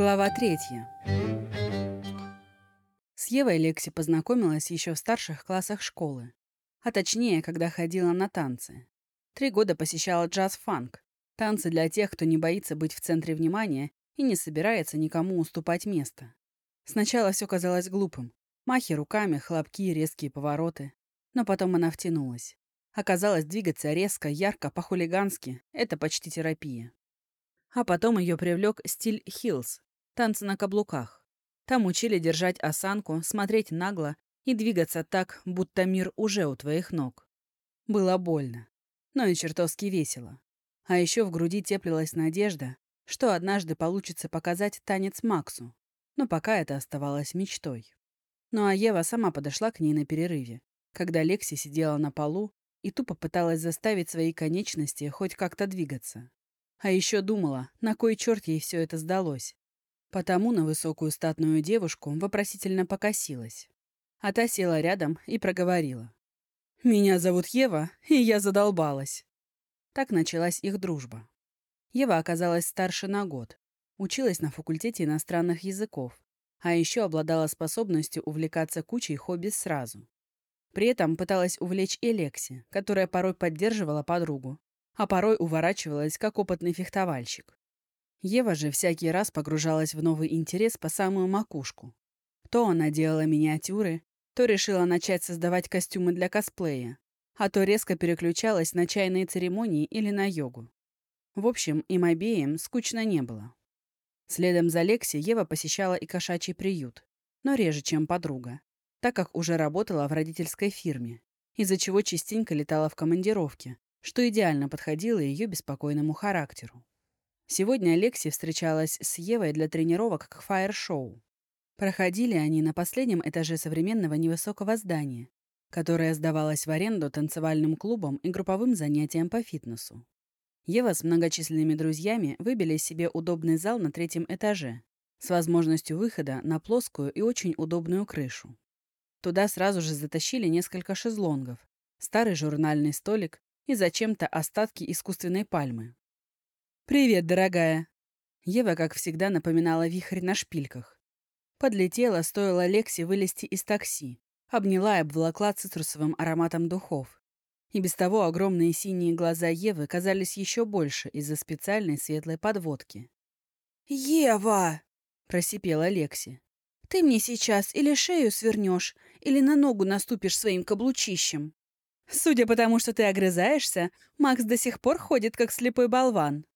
Глава третья. С Евой Лекси познакомилась еще в старших классах школы. А точнее, когда ходила на танцы. Три года посещала джаз-фанк. Танцы для тех, кто не боится быть в центре внимания и не собирается никому уступать место. Сначала все казалось глупым. Махи руками, хлопки, резкие повороты. Но потом она втянулась. Оказалось, двигаться резко, ярко, по-хулигански — это почти терапия. А потом ее привлек стиль хилс — танцы на каблуках. Там учили держать осанку, смотреть нагло и двигаться так, будто мир уже у твоих ног. Было больно, но и чертовски весело. А еще в груди теплилась надежда, что однажды получится показать танец Максу, но пока это оставалось мечтой. Ну а Ева сама подошла к ней на перерыве, когда Лекси сидела на полу и тупо пыталась заставить свои конечности хоть как-то двигаться. А еще думала, на кой черт ей все это сдалось. Потому на высокую статную девушку вопросительно покосилась. А та села рядом и проговорила. «Меня зовут Ева, и я задолбалась». Так началась их дружба. Ева оказалась старше на год, училась на факультете иностранных языков, а еще обладала способностью увлекаться кучей хобби сразу. При этом пыталась увлечь и Лекси, которая порой поддерживала подругу, а порой уворачивалась, как опытный фехтовальщик. Ева же всякий раз погружалась в новый интерес по самую макушку. То она делала миниатюры, то решила начать создавать костюмы для косплея, а то резко переключалась на чайные церемонии или на йогу. В общем, им обеим скучно не было. Следом за Лекси Ева посещала и кошачий приют, но реже, чем подруга, так как уже работала в родительской фирме, из-за чего частенько летала в командировке, что идеально подходило ее беспокойному характеру. Сегодня Лекси встречалась с Евой для тренировок к фаер-шоу. Проходили они на последнем этаже современного невысокого здания, которое сдавалось в аренду танцевальным клубам и групповым занятиям по фитнесу. Ева с многочисленными друзьями выбили себе удобный зал на третьем этаже с возможностью выхода на плоскую и очень удобную крышу. Туда сразу же затащили несколько шезлонгов, старый журнальный столик и зачем-то остатки искусственной пальмы. «Привет, дорогая!» Ева, как всегда, напоминала вихрь на шпильках. Подлетела, стоило Лекси вылезти из такси, обняла и обволокла цитрусовым ароматом духов. И без того огромные синие глаза Евы казались еще больше из-за специальной светлой подводки. «Ева!» — просипела Лекси. «Ты мне сейчас или шею свернешь, или на ногу наступишь своим каблучищем». Судя по тому, что ты огрызаешься, Макс до сих пор ходит как слепой болван.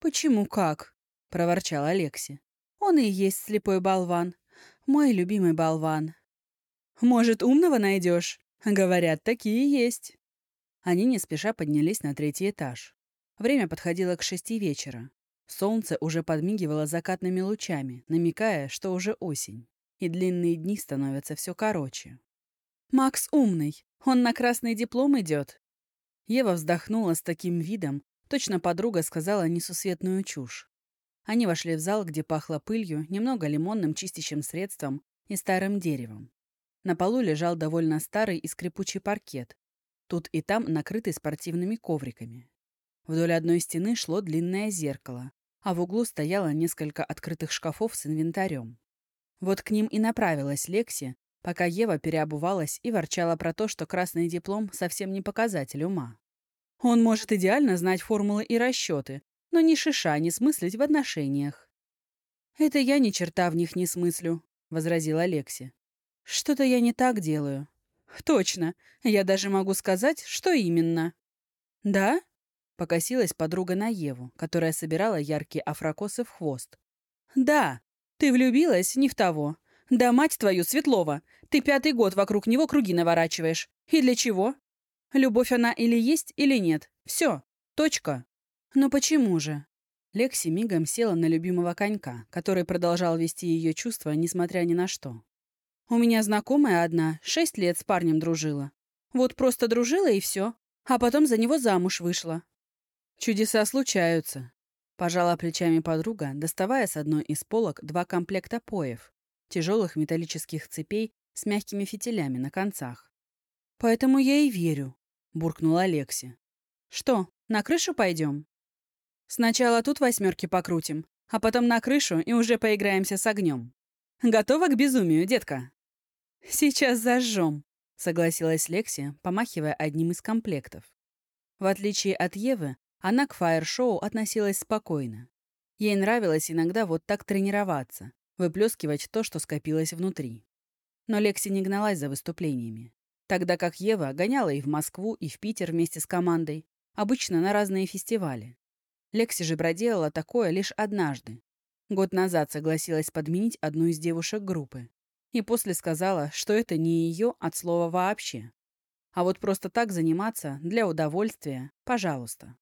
«Почему как?» — проворчал Алекси. «Он и есть слепой болван. Мой любимый болван. Может, умного найдешь? Говорят, такие есть». Они не спеша поднялись на третий этаж. Время подходило к шести вечера. Солнце уже подмигивало закатными лучами, намекая, что уже осень, и длинные дни становятся все короче. «Макс умный. Он на красный диплом идет». Ева вздохнула с таким видом, точно подруга сказала несусветную чушь. Они вошли в зал, где пахло пылью, немного лимонным чистящим средством и старым деревом. На полу лежал довольно старый и скрипучий паркет, тут и там накрытый спортивными ковриками. Вдоль одной стены шло длинное зеркало, а в углу стояло несколько открытых шкафов с инвентарем. Вот к ним и направилась Лекси, пока Ева переобувалась и ворчала про то, что красный диплом совсем не показатель ума. Он может идеально знать формулы и расчеты, но ни шиша не смыслить в отношениях. «Это я ни черта в них не смыслю», — возразила Лекси. «Что-то я не так делаю». «Точно. Я даже могу сказать, что именно». «Да?» — покосилась подруга на Еву, которая собирала яркие афрокосы в хвост. «Да. Ты влюбилась не в того. Да мать твою, Светлова, ты пятый год вокруг него круги наворачиваешь. И для чего? Любовь она или есть, или нет. Все. Точка. Но почему же? Лекси мигом села на любимого конька, который продолжал вести ее чувства, несмотря ни на что. У меня знакомая одна, шесть лет с парнем дружила. Вот просто дружила и все. А потом за него замуж вышла. Чудеса случаются. Пожала плечами подруга, доставая с одной из полок два комплекта поев, тяжелых металлических цепей с мягкими фитилями на концах. «Поэтому я и верю», — буркнула Алекси. «Что, на крышу пойдем?» «Сначала тут восьмерки покрутим, А потом на крышу и уже поиграемся с огнем. Готова к безумию, детка?» «Сейчас зажжем», — согласилась Лекси, помахивая одним из комплектов. В отличие от Евы, она к фаер-шоу относилась спокойно. Ей нравилось иногда вот так тренироваться, выплескивать то, что скопилось внутри. Но Лекси не гналась за выступлениями. Тогда как Ева гоняла и в Москву, и в Питер вместе с командой, обычно на разные фестивали. Лекси же проделала такое лишь однажды. Год назад согласилась подменить одну из девушек группы. И после сказала, что это не ее от слова вообще. А вот просто так заниматься, для удовольствия, пожалуйста.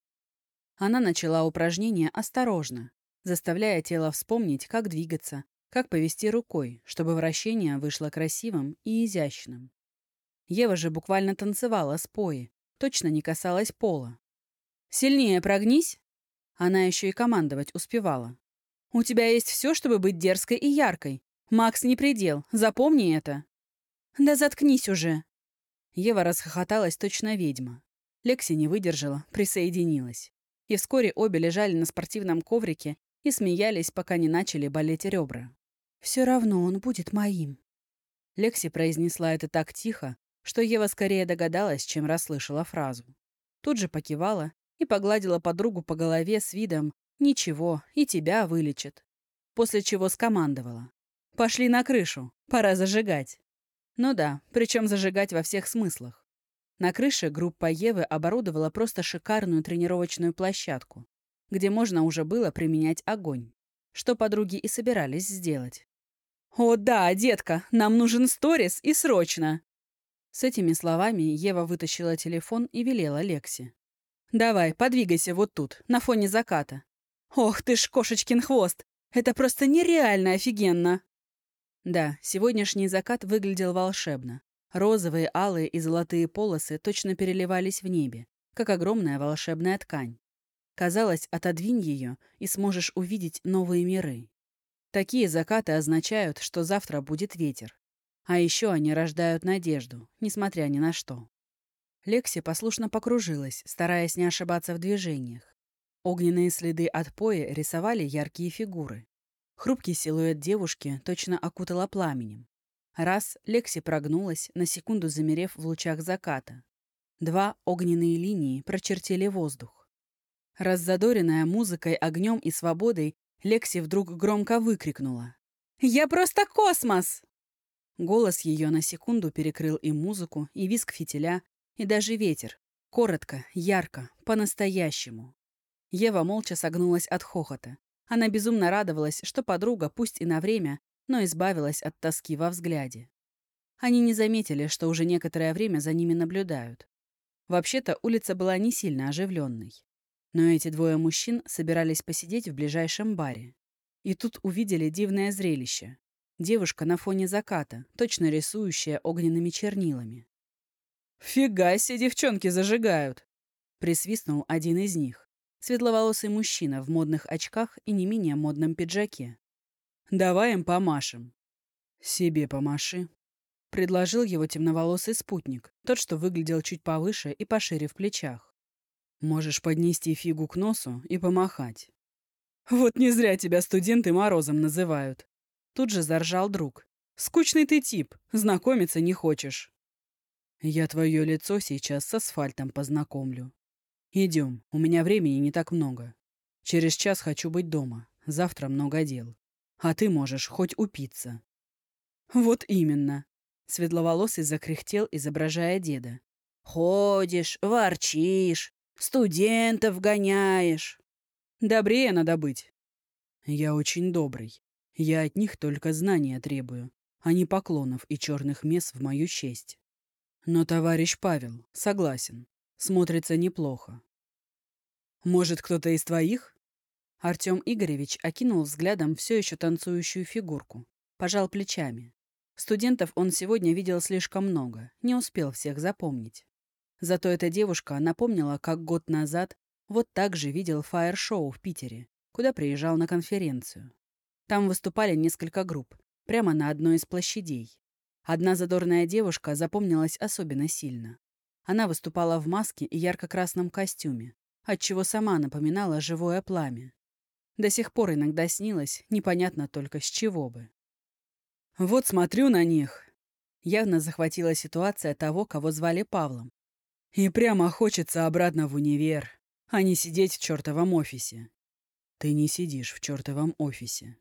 Она начала упражнение осторожно, заставляя тело вспомнить, как двигаться, как повести рукой, чтобы вращение вышло красивым и изящным. Ева же буквально танцевала с пои, точно не касалась пола. «Сильнее прогнись!» Она еще и командовать успевала. «У тебя есть все, чтобы быть дерзкой и яркой. Макс не предел, запомни это!» «Да заткнись уже!» Ева расхохоталась точно ведьма. Лекси не выдержала, присоединилась. И вскоре обе лежали на спортивном коврике и смеялись, пока не начали болеть ребра. «Все равно он будет моим». Лекси произнесла это так тихо, что Ева скорее догадалась, чем расслышала фразу. Тут же покивала и погладила подругу по голове с видом «Ничего, и тебя вылечит». После чего скомандовала. «Пошли на крышу, пора зажигать». Ну да, причем зажигать во всех смыслах. На крыше группа Евы оборудовала просто шикарную тренировочную площадку, где можно уже было применять огонь, что подруги и собирались сделать. «О да, детка, нам нужен сторис и срочно!» С этими словами Ева вытащила телефон и велела Лекси. «Давай, подвигайся вот тут, на фоне заката». «Ох ты ж, кошечкин хвост! Это просто нереально офигенно!» Да, сегодняшний закат выглядел волшебно. Розовые, алые и золотые полосы точно переливались в небе, как огромная волшебная ткань. Казалось, отодвинь ее, и сможешь увидеть новые миры. Такие закаты означают, что завтра будет ветер. А еще они рождают надежду, несмотря ни на что. Лекси послушно покружилась, стараясь не ошибаться в движениях. Огненные следы от поя рисовали яркие фигуры. Хрупкий силуэт девушки точно окутала пламенем. Раз Лекси прогнулась, на секунду замерев в лучах заката. Два огненные линии прочертили воздух. Раззадоренная музыкой, огнем и свободой, Лекси вдруг громко выкрикнула. «Я просто космос!» Голос ее на секунду перекрыл и музыку, и визг фитиля, и даже ветер. Коротко, ярко, по-настоящему. Ева молча согнулась от хохота. Она безумно радовалась, что подруга, пусть и на время, но избавилась от тоски во взгляде. Они не заметили, что уже некоторое время за ними наблюдают. Вообще-то улица была не сильно оживленной. Но эти двое мужчин собирались посидеть в ближайшем баре. И тут увидели дивное зрелище. Девушка на фоне заката, точно рисующая огненными чернилами. «Фига себе девчонки зажигают!» — присвистнул один из них. Светловолосый мужчина в модных очках и не менее модном пиджаке. «Давай им помашем». «Себе помаши», — предложил его темноволосый спутник, тот, что выглядел чуть повыше и пошире в плечах. «Можешь поднести фигу к носу и помахать». «Вот не зря тебя студенты Морозом называют», Тут же заржал друг. «Скучный ты тип, знакомиться не хочешь». «Я твое лицо сейчас с асфальтом познакомлю. Идем, у меня времени не так много. Через час хочу быть дома, завтра много дел. А ты можешь хоть упиться». «Вот именно», — светловолосый закряхтел, изображая деда. «Ходишь, ворчишь, студентов гоняешь». «Добрее надо быть». «Я очень добрый. Я от них только знания требую, а не поклонов и черных мес в мою честь. Но товарищ Павел, согласен, смотрится неплохо. Может, кто-то из твоих? Артем Игоревич окинул взглядом все еще танцующую фигурку, пожал плечами. Студентов он сегодня видел слишком много, не успел всех запомнить. Зато эта девушка напомнила, как год назад вот так же видел фаер-шоу в Питере, куда приезжал на конференцию. Там выступали несколько групп, прямо на одной из площадей. Одна задорная девушка запомнилась особенно сильно. Она выступала в маске и ярко-красном костюме, отчего сама напоминала живое пламя. До сих пор иногда снилось, непонятно только с чего бы. Вот смотрю на них. Явно захватила ситуация того, кого звали Павлом. И прямо хочется обратно в универ, а не сидеть в чертовом офисе. Ты не сидишь в чертовом офисе.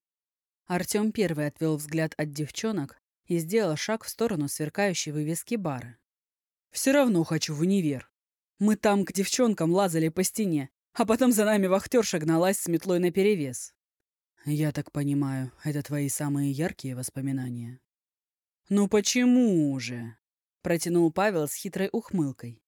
Артем первый отвел взгляд от девчонок и сделал шаг в сторону сверкающей вывески бара. «Все равно хочу в универ. Мы там к девчонкам лазали по стене, а потом за нами вахтерша гналась с метлой наперевес. Я так понимаю, это твои самые яркие воспоминания. «Ну почему же?» — протянул Павел с хитрой ухмылкой.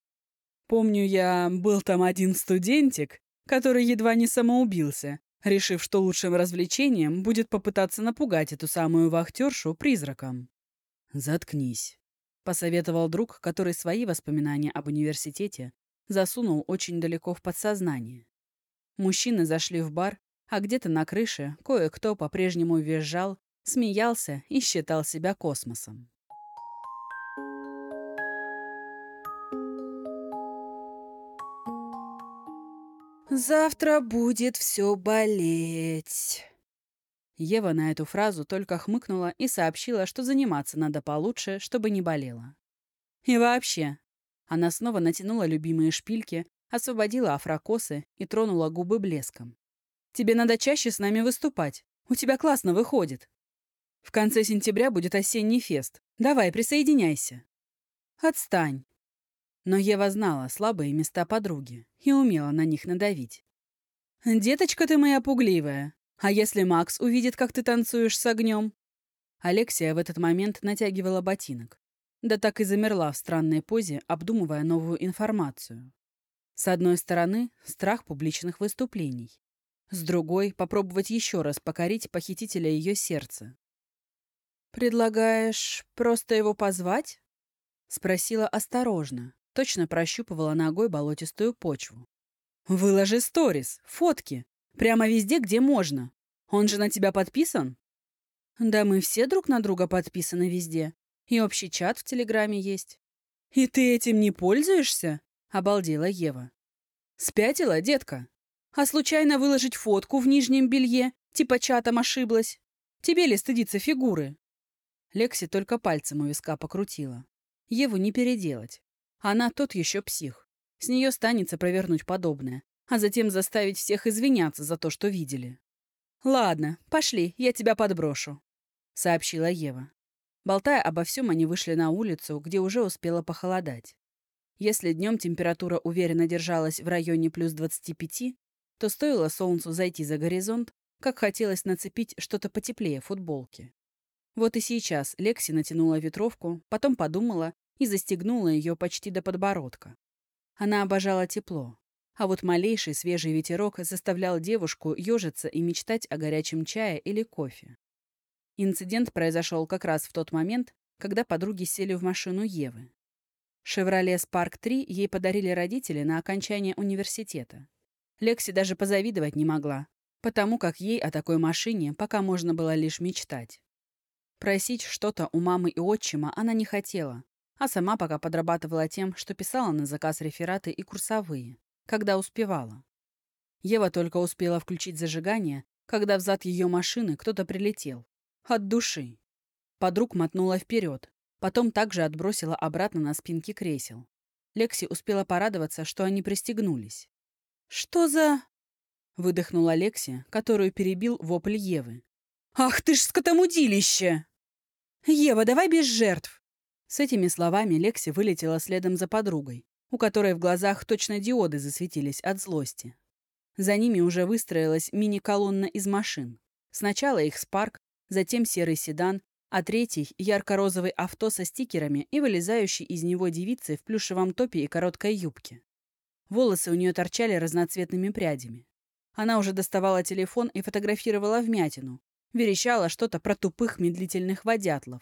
«Помню, я был там один студентик, который едва не самоубился, решив, что лучшим развлечением будет попытаться напугать эту самую вахтершу призраком». «Заткнись», — посоветовал друг, который свои воспоминания об университете засунул очень далеко в подсознание. Мужчины зашли в бар, а где-то на крыше кое-кто по-прежнему визжал, смеялся и считал себя космосом. «Завтра будет все болеть». Ева на эту фразу только хмыкнула и сообщила, что заниматься надо получше, чтобы не болело. И вообще, она снова натянула любимые шпильки, освободила афрокосы и тронула губы блеском. «Тебе надо чаще с нами выступать. У тебя классно выходит. В конце сентября будет осенний фест. Давай, присоединяйся». «Отстань». Но Ева знала слабые места подруги и умела на них надавить. «Деточка ты моя пугливая. А если Макс увидит, как ты танцуешь с огнем?» Алексия в этот момент натягивала ботинок. Да так и замерла в странной позе, обдумывая новую информацию. С одной стороны, страх публичных выступлений. С другой — попробовать еще раз покорить похитителя ее сердца. «Предлагаешь просто его позвать?» — спросила осторожно, точно прощупывала ногой болотистую почву. «Выложи сторис, фотки, прямо везде, где можно. Он же на тебя подписан?» «Да мы все друг на друга подписаны везде. И общий чат в Телеграме есть. «И ты этим не пользуешься?» — обалдела Ева. «Спятила, детка? А случайно выложить фотку в нижнем белье, типа чатом ошиблась? Тебе ли стыдиться фигуры?» Лекси только пальцем у виска покрутила. Еву не переделать. Она тот еще псих. С нее станется провернуть подобное, а затем заставить всех извиняться за то, что видели. «Ладно, пошли, я тебя подброшу», — сообщила Ева. Болтая обо всем, они вышли на улицу, где уже успело похолодать. Если днем температура уверенно держалась в районе плюс 25, то стоило солнцу зайти за горизонт, как хотелось нацепить что-то потеплее футболки. Вот и сейчас Лекси натянула ветровку, потом подумала и застегнула ее почти до подбородка. Она обожала тепло, а вот малейший свежий ветерок заставлял девушку ежиться и мечтать о горячем чае или кофе. Инцидент произошел как раз в тот момент, когда подруги сели в машину Евы. «Шевроле Спарк-3» ей подарили родители на окончание университета. Лекси даже позавидовать не могла, потому как ей о такой машине пока можно было лишь мечтать. Просить что-то у мамы и отчима она не хотела, а сама пока подрабатывала тем, что писала на заказ рефераты и курсовые, когда успевала. Ева только успела включить зажигание, когда взад ее машины кто-то прилетел. От души. Подруг мотнула вперед, потом также отбросила обратно на спинки кресел. Лекси успела порадоваться, что они пристегнулись. «Что за...» — выдохнула Лекси, которую перебил вопль Евы. «Ах ты ж скотомудилище!» «Ева, давай без жертв!» С этими словами Лекси вылетела следом за подругой, у которой в глазах точно диоды засветились от злости. За ними уже выстроилась мини-колонна из машин. Сначала их спарк, затем серый седан, а третий — ярко-розовый авто со стикерами и вылезающий из него девицы в плюшевом топе и короткой юбке. Волосы у нее торчали разноцветными прядями. Она уже доставала телефон и фотографировала вмятину. Верещала что-то про тупых медлительных водятлов.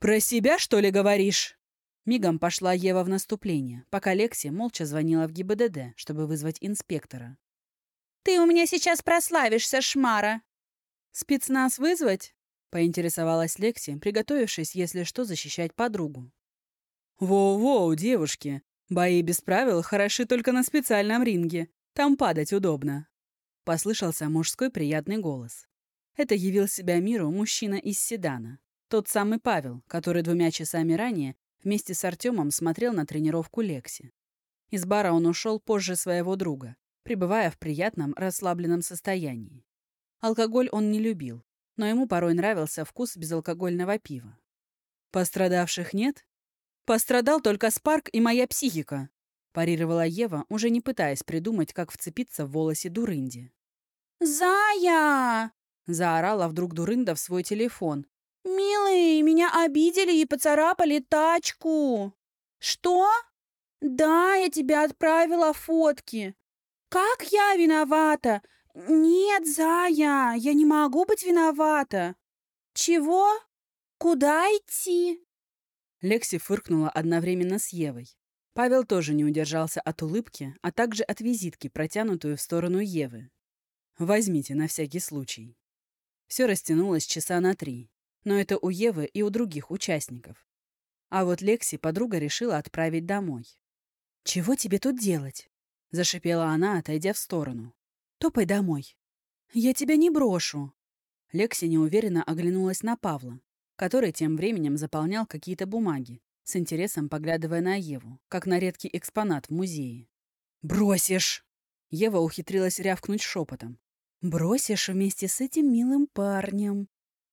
«Про себя, что ли, говоришь?» Мигом пошла Ева в наступление, пока Лекси молча звонила в ГИБДД, чтобы вызвать инспектора. «Ты у меня сейчас прославишься, шмара!» «Спецназ вызвать?» — поинтересовалась Лекси, приготовившись, если что, защищать подругу. «Воу-воу, девушки! Бои без правил хороши только на специальном ринге. Там падать удобно». — послышался мужской приятный голос. Это явил себя миру мужчина из седана. Тот самый Павел, который двумя часами ранее вместе с Артемом смотрел на тренировку Лекси. Из бара он ушел позже своего друга, пребывая в приятном, расслабленном состоянии. Алкоголь он не любил, но ему порой нравился вкус безалкогольного пива. «Пострадавших нет?» «Пострадал только Спарк и моя психика», – парировала Ева, уже не пытаясь придумать, как вцепиться в волосе Дурынди. «Зая!» – заорала вдруг Дурында в свой телефон. «Милый, меня обидели и поцарапали тачку!» «Что?» «Да, я тебе отправила фотки. Как я виновата? Нет, Зая, я не могу быть виновата. Чего? Куда идти?» Лекси фыркнула одновременно с Евой. Павел тоже не удержался от улыбки, а также от визитки, протянутую в сторону Евы. «Возьмите на всякий случай». Все растянулось часа на три, но это у Евы и у других участников. А вот Лекси подруга решила отправить домой. «Чего тебе тут делать?» — зашипела она, отойдя в сторону. «Топай домой». «Я тебя не брошу». Лекси неуверенно оглянулась на Павла, который тем временем заполнял какие-то бумаги, с интересом поглядывая на Еву, как на редкий экспонат в музее. «Бросишь!» Ева ухитрилась рявкнуть шепотом. «Бросишь вместе с этим милым парнем.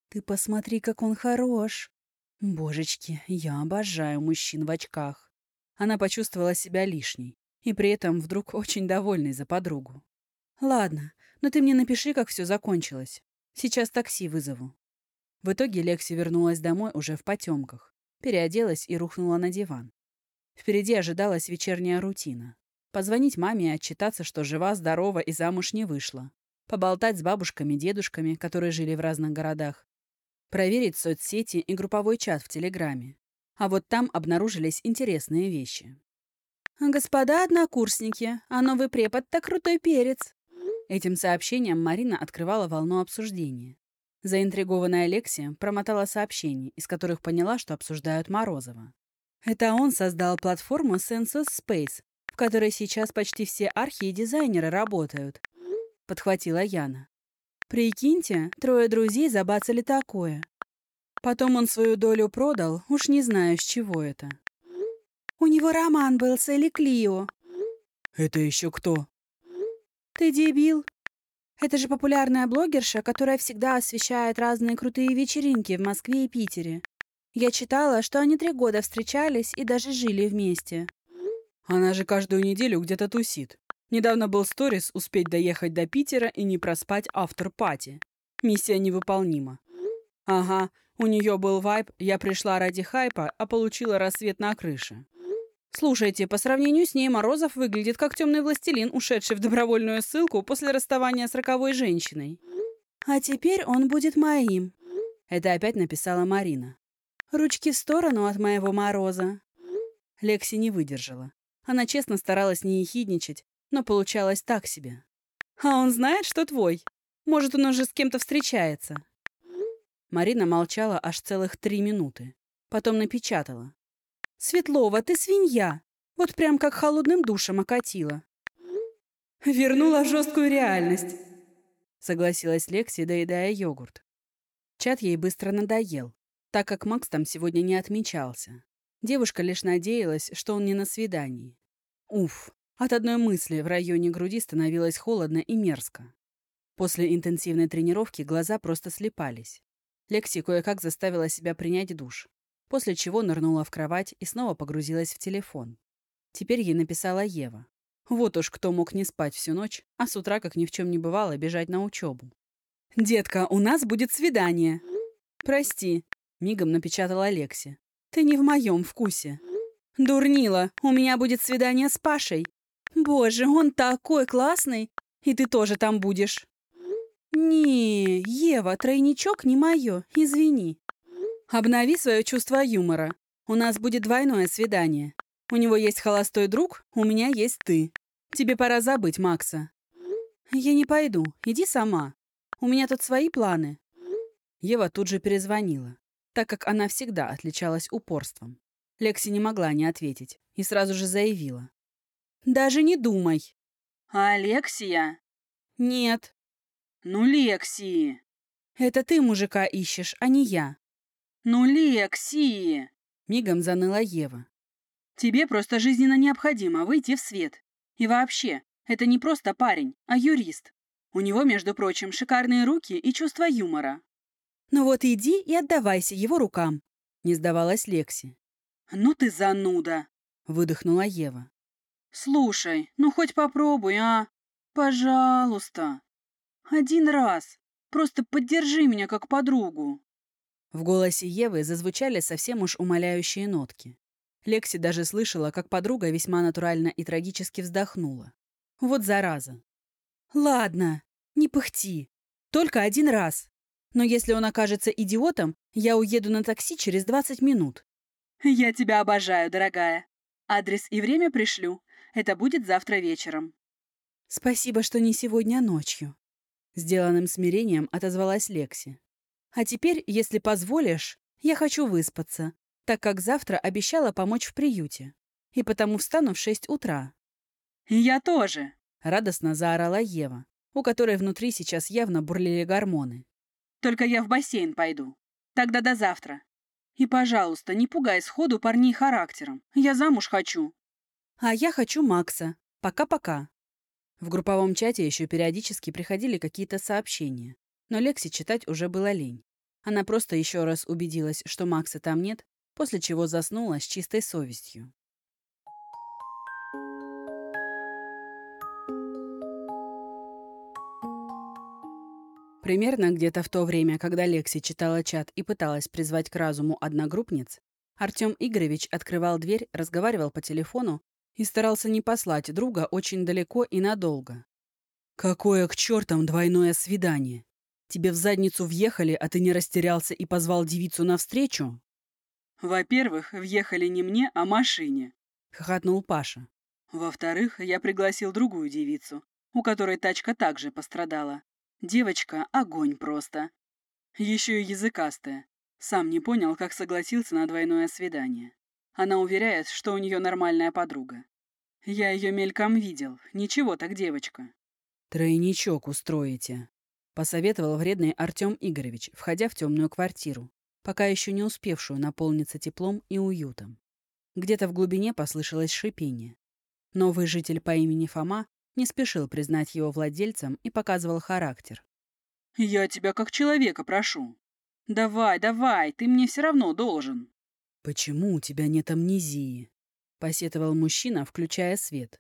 Ты посмотри, как он хорош. Божечки, я обожаю мужчин в очках». Она почувствовала себя лишней и при этом вдруг очень довольной за подругу. «Ладно, но ты мне напиши, как все закончилось. Сейчас такси вызову». В итоге Лекси вернулась домой уже в потемках, переоделась и рухнула на диван. Впереди ожидалась вечерняя рутина. Позвонить маме и отчитаться, что жива, здорова и замуж не вышла. Поболтать с бабушками, дедушками, которые жили в разных городах. Проверить соцсети и групповой чат в Телеграме. А вот там обнаружились интересные вещи. «Господа однокурсники, а новый препод-то крутой перец!» Этим сообщением Марина открывала волну обсуждения. Заинтригованная Алексия промотала сообщения, из которых поняла, что обсуждают Морозова. Это он создал платформу Census Space, в которой сейчас почти все архи и дизайнеры работают. Подхватила Яна. Прикиньте, трое друзей забацали такое. Потом он свою долю продал, уж не знаю, с чего это. У него роман был с Элли Клио. Это еще кто? Ты дебил. Это же популярная блогерша, которая всегда освещает разные крутые вечеринки в Москве и Питере. Я читала, что они три года встречались и даже жили вместе. Она же каждую неделю где-то тусит. Недавно был сторис успеть доехать до Питера и не проспать автор-пати. Миссия невыполнима. Ага, у нее был вайб «Я пришла ради хайпа, а получила рассвет на крыше». Слушайте, по сравнению с ней Морозов выглядит как темный властелин, ушедший в добровольную ссылку после расставания с роковой женщиной. А теперь он будет моим. Это опять написала Марина. Ручки в сторону от моего Мороза. Лекси не выдержала. Она честно старалась не ехидничать, но получалось так себе. А он знает, что твой. Может, он уже с кем-то встречается. Марина молчала аж целых три минуты. Потом напечатала. Светлова, ты свинья. Вот прям как холодным душем окатила. Вернула жесткую реальность, согласилась Лекси, доедая йогурт. Чат ей быстро надоел, так как Макс там сегодня не отмечался. Девушка лишь надеялась, что он не на свидании. Уф, от одной мысли в районе груди становилось холодно и мерзко. После интенсивной тренировки глаза просто слепались. Лекси кое-как заставила себя принять душ после чего нырнула в кровать и снова погрузилась в телефон. Теперь ей написала Ева. Вот уж кто мог не спать всю ночь, а с утра, как ни в чем не бывало, бежать на учебу. «Детка, у нас будет свидание!» «Прости», — мигом напечатала Алекси. «Ты не в моем вкусе». «Дурнила, у меня будет свидание с Пашей. Боже, он такой классный, и ты тоже там будешь». «Не, Ева, тройничок не мое, извини». Обнови свое чувство юмора. У нас будет двойное свидание. У него есть холостой друг, у меня есть ты. Тебе пора забыть Макса. Я не пойду, иди сама. У меня тут свои планы. Ева тут же перезвонила, так как она всегда отличалась упорством. Лекси не могла не ответить и сразу же заявила. «Даже не думай!» «Алексия!» Нет. Ну, Лекси! Это ты мужика ищешь, а не я. Ну, Лекси! Мигом заныла Ева. Тебе просто жизненно необходимо выйти в свет. И вообще, это не просто парень, а юрист. У него, между прочим, шикарные руки и чувство юмора. Ну вот иди и отдавайся его рукам. Не сдавалась Лекси. Ну ты зануда, выдохнула Ева. Слушай, ну хоть попробуй, а? Пожалуйста. Один раз. Просто поддержи меня как подругу. В голосе Евы зазвучали совсем уж умоляющие нотки. Лекси даже слышала, как подруга весьма натурально и трагически вздохнула. Вот зараза. «Ладно, не пыхти. Только один раз. Но если он окажется идиотом, я уеду на такси через 20 минут». «Я тебя обожаю, дорогая. Адрес и время пришлю. Это будет завтра вечером». «Спасибо, что не сегодня, а ночью». Сделанным смирением отозвалась Лекси. «А теперь, если позволишь, я хочу выспаться, так как завтра обещала помочь в приюте. И потому встану в шесть утра». «Я тоже!» — радостно заорала Ева, у которой внутри сейчас явно бурлили гормоны. «Только я в бассейн пойду. Тогда до завтра. И, пожалуйста, не пугай сходу парней характером. Я замуж хочу». «А я хочу Макса. Пока-пока». В групповом чате еще периодически приходили какие-то сообщения, но Лекси читать уже было лень. Она просто еще раз убедилась, что Макса там нет, после чего заснула с чистой совестью. Примерно где-то в то время, когда Лекси читала чат и пыталась призвать к разуму одногруппниц, Артем Игоревич открывал дверь, разговаривал по телефону и старался не послать друга очень далеко и надолго. «Какое к чертам двойное свидание? Тебе в задницу въехали, а ты не растерялся и позвал девицу навстречу?» «Во-первых, въехали не мне, а машине», — хохотнул Паша. «Во-вторых, я пригласил другую девицу, у которой тачка также пострадала. Девочка — огонь просто. Еще и языкастая. Сам не понял, как согласился на двойное свидание. Она уверяет, что у нее нормальная подруга. Я ее мельком видел. Ничего так девочка. «Тройничок устроите», — посоветовал вредный Артем Игоревич, входя в темную квартиру, пока еще не успевшую наполниться теплом и уютом. Где-то в глубине послышалось шипение. Новый житель по имени Фома не спешил признать его владельцем и показывал характер. «Я тебя как человека прошу. Давай, давай, ты мне все равно должен». «Почему у тебя нет амнезии?» — посетовал мужчина, включая свет.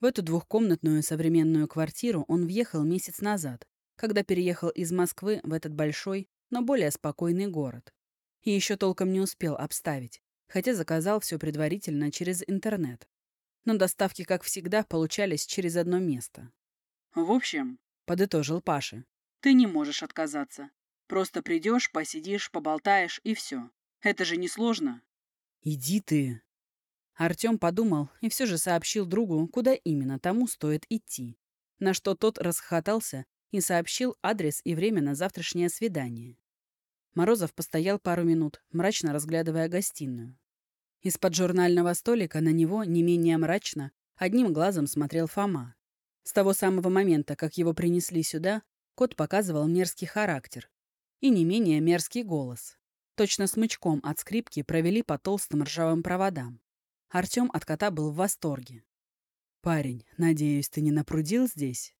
В эту двухкомнатную современную квартиру он въехал месяц назад, когда переехал из Москвы в этот большой, но более спокойный город. И еще толком не успел обставить, хотя заказал все предварительно через интернет. Но доставки, как всегда, получались через одно место. «В общем», — подытожил Паша, — «ты не можешь отказаться. Просто придешь, посидишь, поболтаешь и все. Это же несложно. Иди ты. Артем подумал и все же сообщил другу, куда именно тому стоит идти. На что тот расхохотался и сообщил адрес и время на завтрашнее свидание. Морозов постоял пару минут, мрачно разглядывая гостиную. Из-под журнального столика на него, не менее мрачно, одним глазом смотрел Фома. С того самого момента, как его принесли сюда, кот показывал мерзкий характер и не менее мерзкий голос. Точно смычком от скрипки провели по толстым ржавым проводам. Артем от кота был в восторге. «Парень, надеюсь, ты не напрудил здесь?»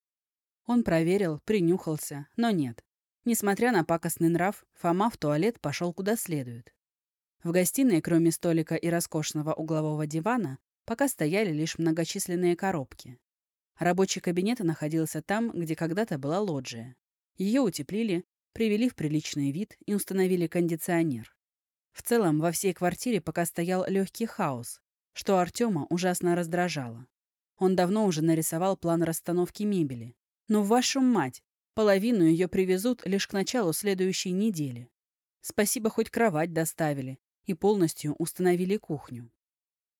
Он проверил, принюхался, но нет. Несмотря на пакостный нрав, Фома в туалет пошел куда следует. В гостиной, кроме столика и роскошного углового дивана, пока стояли лишь многочисленные коробки. Рабочий кабинет находился там, где когда-то была лоджия. Ее утеплили, привели в приличный вид и установили кондиционер. В целом, во всей квартире пока стоял легкий хаос, что Артема ужасно раздражало. Он давно уже нарисовал план расстановки мебели. Но, вашу мать, половину ее привезут лишь к началу следующей недели. Спасибо, хоть кровать доставили и полностью установили кухню.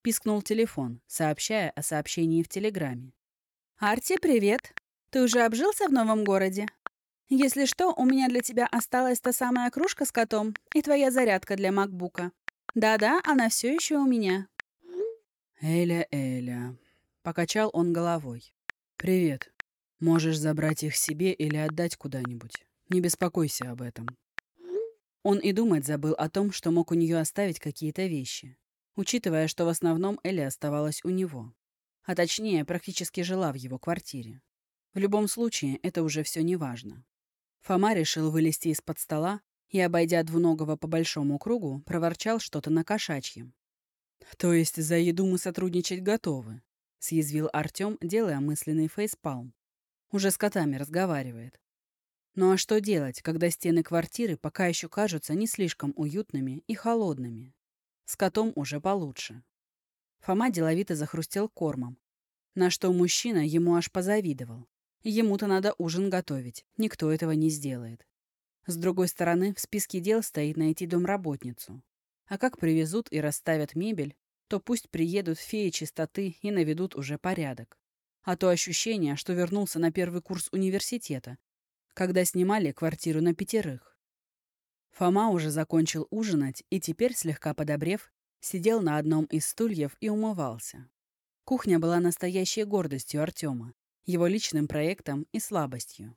Пискнул телефон, сообщая о сообщении в Телеграме. «Арти, привет! Ты уже обжился в новом городе?» Если что, у меня для тебя осталась та самая кружка с котом и твоя зарядка для макбука. Да-да, она все еще у меня. Эля, Эля. Покачал он головой. Привет. Можешь забрать их себе или отдать куда-нибудь. Не беспокойся об этом. Он и думать забыл о том, что мог у нее оставить какие-то вещи, учитывая, что в основном Элли оставалась у него. А точнее, практически жила в его квартире. В любом случае, это уже все не важно. Фома решил вылезти из-под стола и, обойдя двуногого по большому кругу, проворчал что-то на кошачьем. «То есть за еду мы сотрудничать готовы?» — съязвил Артем, делая мысленный фейспалм. Уже с котами разговаривает. Ну а что делать, когда стены квартиры пока еще кажутся не слишком уютными и холодными? С котом уже получше. Фома деловито захрустел кормом, на что мужчина ему аж позавидовал. Ему-то надо ужин готовить, никто этого не сделает. С другой стороны, в списке дел стоит найти домработницу. А как привезут и расставят мебель, то пусть приедут феи чистоты и наведут уже порядок. А то ощущение, что вернулся на первый курс университета, когда снимали квартиру на пятерых. Фома уже закончил ужинать и теперь, слегка подобрев, сидел на одном из стульев и умывался. Кухня была настоящей гордостью Артема, его личным проектом и слабостью.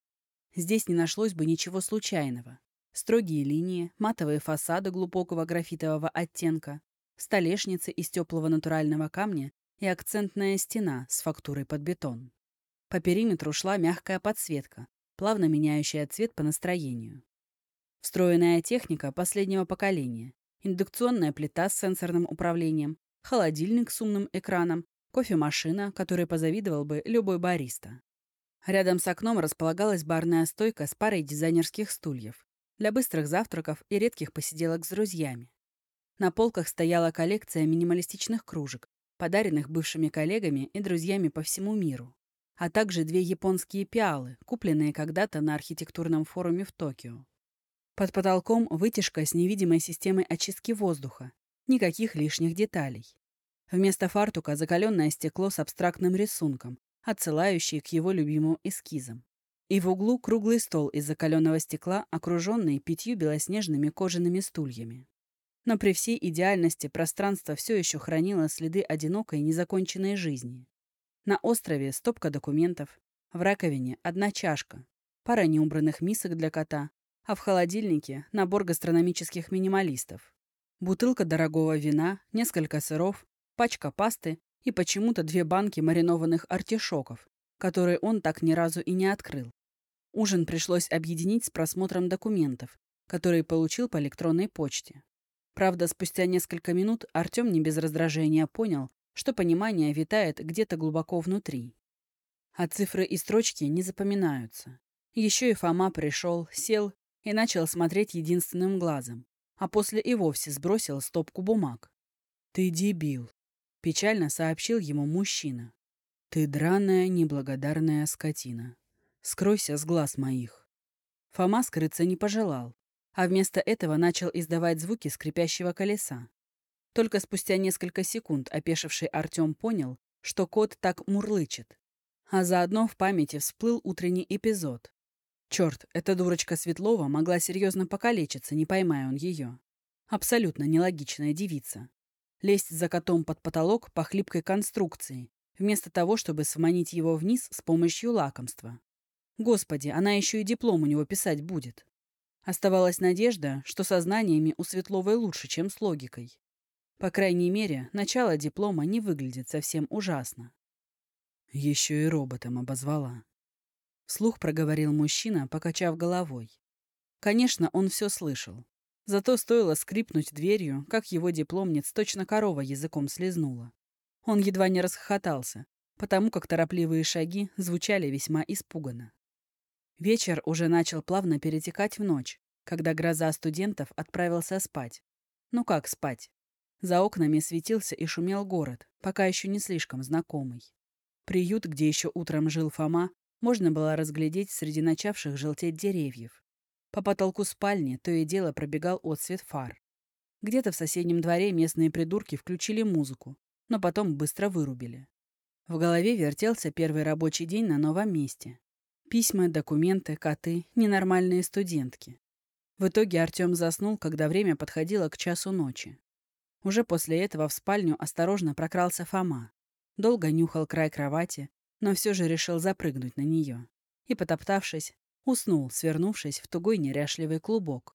Здесь не нашлось бы ничего случайного. Строгие линии, матовые фасады глубокого графитового оттенка, столешницы из теплого натурального камня и акцентная стена с фактурой под бетон. По периметру шла мягкая подсветка, плавно меняющая цвет по настроению. Встроенная техника последнего поколения, индукционная плита с сенсорным управлением, холодильник с умным экраном, кофемашина, которой позавидовал бы любой бариста. Рядом с окном располагалась барная стойка с парой дизайнерских стульев для быстрых завтраков и редких посиделок с друзьями. На полках стояла коллекция минималистичных кружек, подаренных бывшими коллегами и друзьями по всему миру, а также две японские пиалы, купленные когда-то на архитектурном форуме в Токио. Под потолком вытяжка с невидимой системой очистки воздуха, никаких лишних деталей. Вместо фартука закаленное стекло с абстрактным рисунком, отсылающие к его любимым эскизам. И в углу круглый стол из закаленного стекла, окруженный пятью белоснежными кожаными стульями. Но при всей идеальности пространство все еще хранило следы одинокой незаконченной жизни. На острове стопка документов, в раковине одна чашка, пара неубранных мисок для кота, а в холодильнике набор гастрономических минималистов. Бутылка дорогого вина, несколько сыров, пачка пасты и почему-то две банки маринованных артишоков, которые он так ни разу и не открыл. Ужин пришлось объединить с просмотром документов, которые получил по электронной почте. Правда, спустя несколько минут Артем не без раздражения понял, что понимание витает где-то глубоко внутри. А цифры и строчки не запоминаются. Еще и Фома пришел, сел и начал смотреть единственным глазом, а после и вовсе сбросил стопку бумаг. «Ты дебил», Печально сообщил ему мужчина. «Ты драная, неблагодарная скотина. Скройся с глаз моих». Фома скрыться не пожелал, а вместо этого начал издавать звуки скрипящего колеса. Только спустя несколько секунд опешивший Артем понял, что кот так мурлычет. А заодно в памяти всплыл утренний эпизод. Черт, эта дурочка Светлова могла серьезно покалечиться, не поймая он ее. Абсолютно нелогичная девица лезть за котом под потолок по хлипкой конструкции, вместо того, чтобы сманить его вниз с помощью лакомства. Господи, она еще и диплом у него писать будет. Оставалась надежда, что со знаниями у Светловой лучше, чем с логикой. По крайней мере, начало диплома не выглядит совсем ужасно. Еще и роботом обозвала. Вслух проговорил мужчина, покачав головой. Конечно, он все слышал. Зато стоило скрипнуть дверью, как его дипломниц точно корова языком слезнула. Он едва не расхохотался, потому как торопливые шаги звучали весьма испуганно. Вечер уже начал плавно перетекать в ночь, когда гроза студентов отправился спать. Ну как спать? За окнами светился и шумел город, пока еще не слишком знакомый. Приют, где еще утром жил Фома, можно было разглядеть среди начавших желтеть деревьев. По потолку спальни то и дело пробегал отсвет фар. Где-то в соседнем дворе местные придурки включили музыку, но потом быстро вырубили. В голове вертелся первый рабочий день на новом месте. Письма, документы, коты, ненормальные студентки. В итоге Артем заснул, когда время подходило к часу ночи. Уже после этого в спальню осторожно прокрался Фома. Долго нюхал край кровати, но все же решил запрыгнуть на нее. и, потоптавшись, уснул, свернувшись в тугой неряшливый клубок.